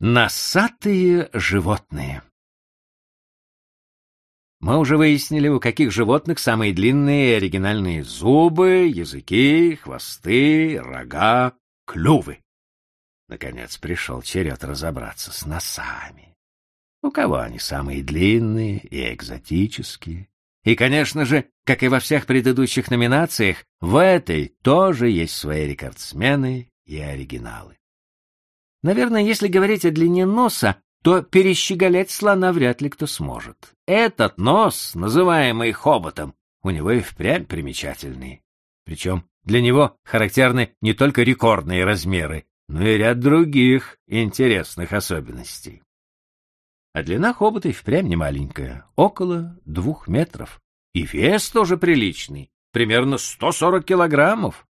Носатые животные. Мы уже выяснили, у каких животных самые длинные и оригинальные зубы, языки, хвосты, рога, клювы. Наконец пришел черед разобраться с носами. У кого они самые длинные и экзотические? И, конечно же, как и во всех предыдущих номинациях, в этой тоже есть свои рекордсмены и оригиналы. Наверное, если говорить о длине носа, то перещеголять слона вряд ли кто сможет. Этот нос, называемый хоботом, у него и впрямь примечательный. Причем для него характерны не только рекордные размеры, но и ряд других интересных особенностей. А длина хобота и впрямь не маленькая, около двух метров. И вес тоже приличный, примерно 140 килограммов.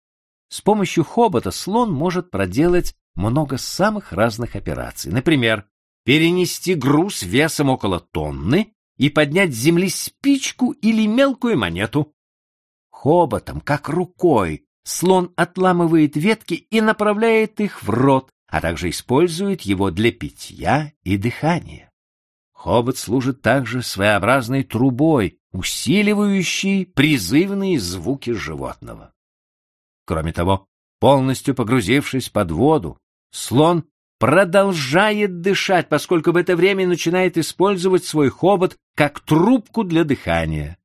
С помощью хобота слон может проделать много самых разных операций. Например, перенести груз весом около тонны и поднять с земли спичку или мелкую монету. Хоботом, как рукой, слон отламывает ветки и направляет их в рот, а также использует его для питья и дыхания. Хобот служит также своеобразной трубой, усиливающей призывные звуки животного. Кроме того, полностью погрузившись под воду, Слон продолжает дышать, поскольку в это время начинает использовать свой хобот как трубку для дыхания.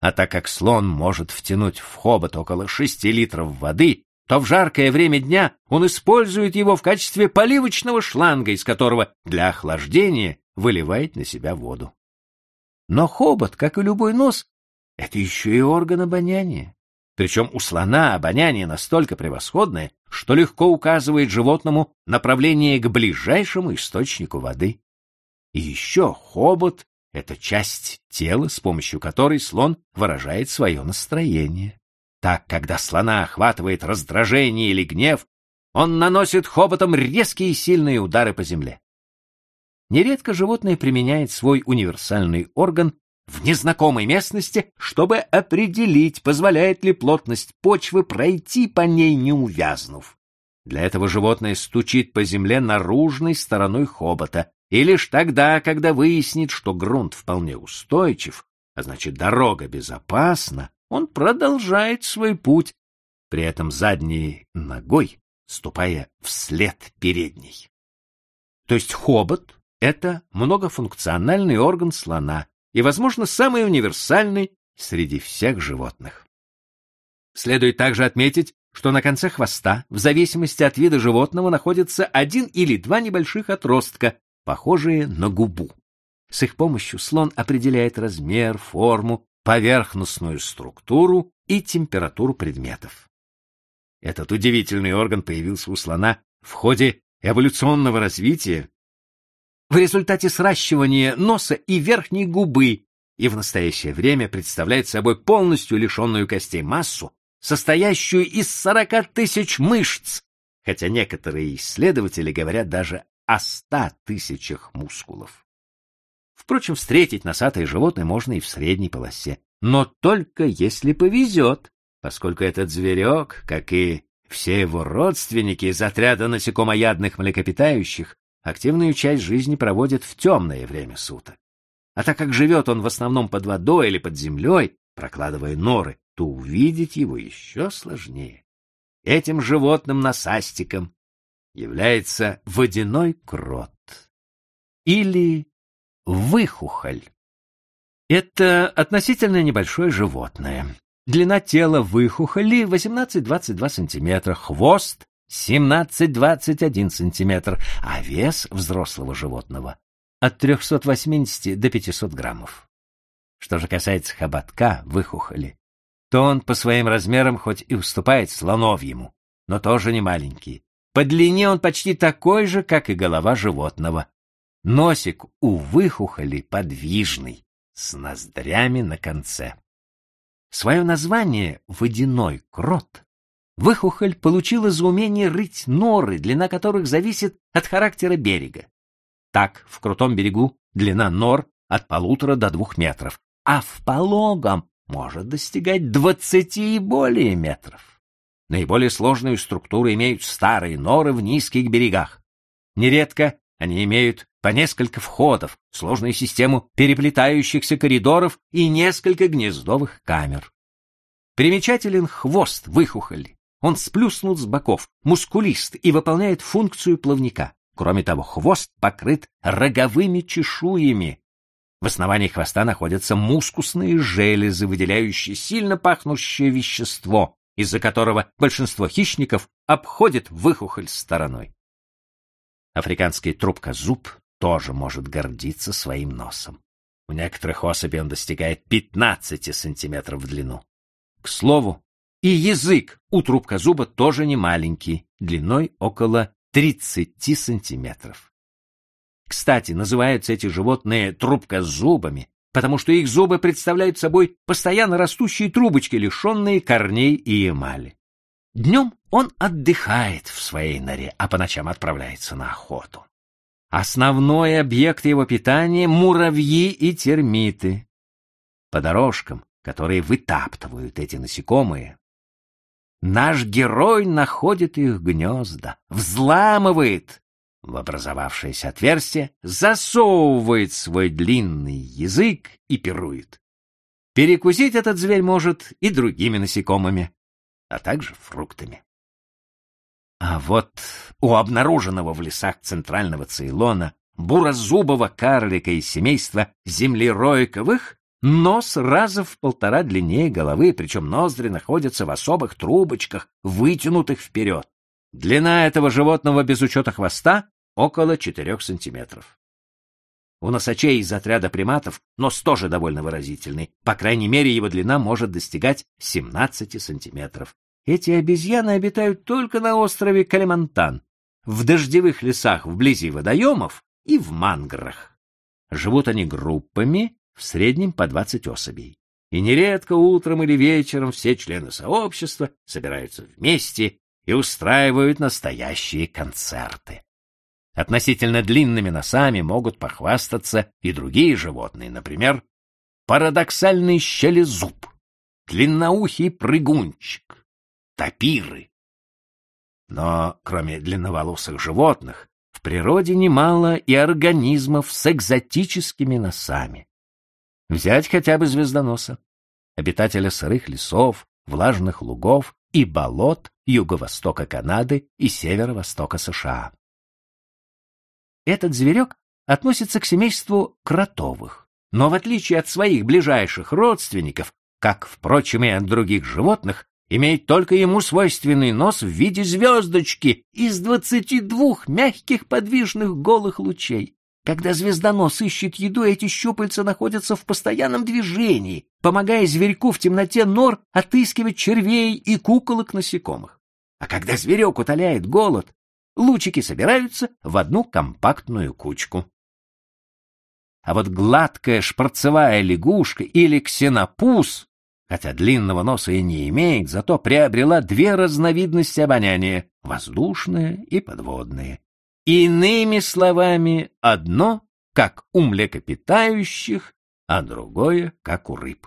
А так как слон может втянуть в хобот около шести литров воды, то в жаркое время дня он использует его в качестве поливочного шланга, из которого для охлаждения выливает на себя воду. Но хобот, как и любой нос, это еще и орган обоняния. Причем у слона обоняние настолько превосходное, что легко указывает животному направление к ближайшему источнику воды. И еще хобот — это часть тела, с помощью которой слон выражает свое настроение. Так, когда слона охватывает раздражение или гнев, он наносит хоботом резкие и сильные удары по земле. Нередко животное применяет свой универсальный орган в незнакомой местности, чтобы определить, позволяет ли плотность почвы пройти по ней, не увязнув. Для этого животное стучит по земле наружной стороной хобота, и лишь тогда, когда выяснит, что грунт вполне устойчив, а значит дорога безопасна, он продолжает свой путь, при этом задней ногой ступая вслед передней. То есть хобот — это многофункциональный орган слона, и, возможно, самый универсальный среди всех животных. Следует также отметить, что на конце хвоста, в зависимости от вида животного, находится один или два небольших отростка, похожие на губу. С их помощью слон определяет размер, форму, поверхностную структуру и температуру предметов. Этот удивительный орган появился у слона в ходе эволюционного развития в результате сращивания носа и верхней губы и в настоящее время представляет собой полностью лишенную костей массу, состоящую из 40 тысяч мышц, хотя некоторые исследователи говорят даже о 100 тысячах мускулов. Впрочем, встретить носатое животное можно и в средней полосе, но только если повезет, поскольку этот зверек, как и все его родственники из отряда насекомоядных млекопитающих, активную часть жизни проводит в темное время суток. А так как живет он в основном под водой или под землей, прокладывая норы, то увидеть его еще сложнее. Этим животным насастиком является водяной крот или выхухоль. Это относительно небольшое животное. Длина тела выхухоли 18-22 см, хвост 17-21 сантиметр, а вес взрослого животного от 380 до 500 граммов. Что же касается хоботка, выхухоли, то он по своим размерам хоть и уступает слоновьему, но тоже не маленький. По длине он почти такой же, как и голова животного. Носик у выхухоли подвижный, с ноздрями на конце. Свое название «водяной крот» Выхухоль получила за умение рыть норы, длина которых зависит от характера берега. Так, в крутом берегу длина нор от полутора до двух метров, а в пологом может достигать двадцати и более метров. Наиболее сложную структуру имеют старые норы в низких берегах. Нередко Они имеют по несколько входов, сложную систему переплетающихся коридоров и несколько гнездовых камер. Примечателен хвост выхухоли. Он сплюснут с боков, мускулист и выполняет функцию плавника. Кроме того, хвост покрыт роговыми чешуями. В основании хвоста находятся мускусные железы, выделяющие сильно пахнущее вещество, из-за которого большинство хищников обходит выхухоль стороной. Африканский трубкозуб тоже может гордиться своим носом. У некоторых особей он достигает 15 сантиметров в длину. К слову, и язык у трубкозуба тоже не маленький, длиной около 30 сантиметров. Кстати, называются эти животные трубкозубами, потому что их зубы представляют собой постоянно растущие трубочки, лишенные корней и эмали. Днем он отдыхает в своей норе, а по ночам отправляется на охоту. Основной объект его питания — муравьи и термиты. По дорожкам, которые вытаптывают эти насекомые, наш герой находит их гнезда, взламывает в образовавшееся отверстие, засовывает свой длинный язык и пирует. Перекусить этот зверь может и другими насекомыми а также фруктами. А вот у обнаруженного в лесах центрального Цейлона бурозубого карлика из семейства землеройковых нос раза в полтора длиннее головы, причем ноздри находятся в особых трубочках, вытянутых вперед. Длина этого животного без учета хвоста около 4 сантиметров. У носачей из отряда приматов нос тоже довольно выразительный. По крайней мере, его длина может достигать 17 сантиметров. Эти обезьяны обитают только на острове Калимантан, в дождевых лесах вблизи водоемов и в манграх. Живут они группами, в среднем по 20 особей. И нередко утром или вечером все члены сообщества собираются вместе и устраивают настоящие концерты. Относительно длинными носами могут похвастаться и другие животные, например, парадоксальный щелезуб, длинноухий прыгунчик, тапиры. Но кроме длинноволосых животных, в природе немало и организмов с экзотическими носами. Взять хотя бы звездоноса, обитателя сырых лесов, влажных лугов и болот юго-востока Канады и северо-востока США. Этот зверек относится к семейству кротовых, но в отличие от своих ближайших родственников, как, впрочем, и от других животных, имеет только ему свойственный нос в виде звездочки из двадцати двух мягких подвижных голых лучей. Когда звездонос ищет еду, эти щупальца находятся в постоянном движении, помогая зверьку в темноте нор отыскивать червей и куколок насекомых. А когда зверек утоляет голод, лучики собираются в одну компактную кучку. А вот гладкая шпарцевая лягушка или ксенопус хотя длинного носа и не имеет, зато приобрела две разновидности обоняния — воздушное и подводное. Иными словами, одно как у млекопитающих, а другое как у рыб.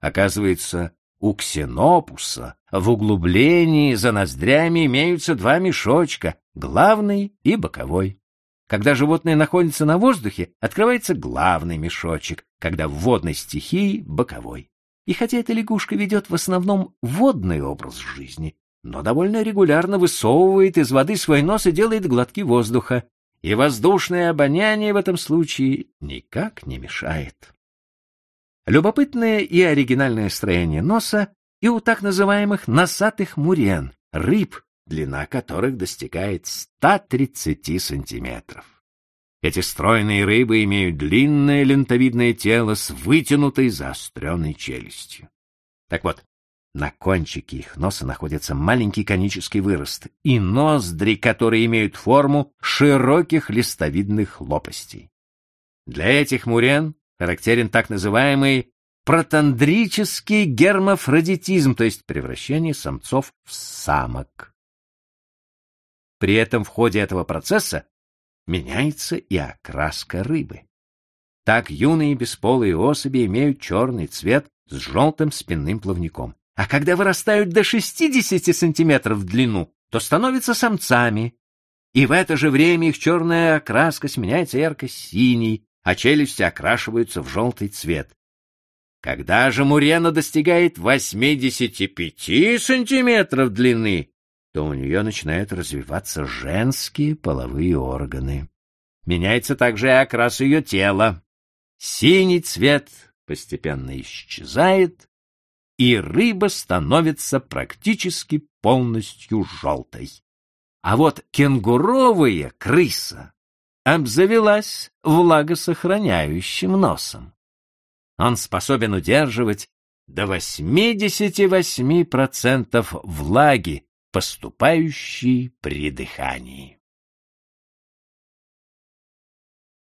Оказывается, у ксенопуса в углублении за ноздрями имеются два мешочка, главный и боковой. Когда животное находится на воздухе, открывается главный мешочек, когда в водной стихии — боковой. И хотя эта лягушка ведет в основном водный образ жизни, но довольно регулярно высовывает из воды свой нос и делает глотки воздуха, и воздушное обоняние в этом случае никак не мешает. Любопытное и оригинальное строение носа и у так называемых носатых мурен, рыб, длина которых достигает 130 сантиметров. Эти стройные рыбы имеют длинное лентовидное тело с вытянутой заостренной челюстью. Так вот, на кончике их носа находится маленький конический вырост и ноздри, которые имеют форму широких листовидных лопастей. Для этих мурен характерен так называемый протандрический гермафродитизм, то есть превращение самцов в самок. При этом в ходе этого процесса меняется и окраска рыбы. Так юные бесполые особи имеют черный цвет с желтым спинным плавником. А когда вырастают до 60 сантиметров в длину, то становятся самцами. и в это же время их черная окраска сменяется ярко-синей, а челюсти окрашиваются в желтый цвет. Когда же мурена достигает 85 сантиметров длины, то у нее начинают развиваться женские половые органы. Меняется также и окрас ее тела. Синий цвет постепенно исчезает, и рыба становится практически полностью желтой. А вот кенгуровая крыса обзавелась влагосохраняющим носом. Он способен удерживать до 88% влаги, поступающей при дыхании.